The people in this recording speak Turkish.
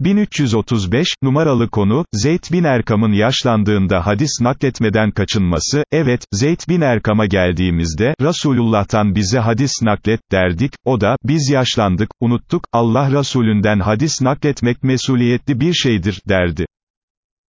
1335, numaralı konu, Zeyd bin Erkam'ın yaşlandığında hadis nakletmeden kaçınması, evet, Zeyd bin Erkam'a geldiğimizde, Resulullah'tan bize hadis naklet, derdik, o da, biz yaşlandık, unuttuk, Allah Resulünden hadis nakletmek mesuliyetli bir şeydir, derdi.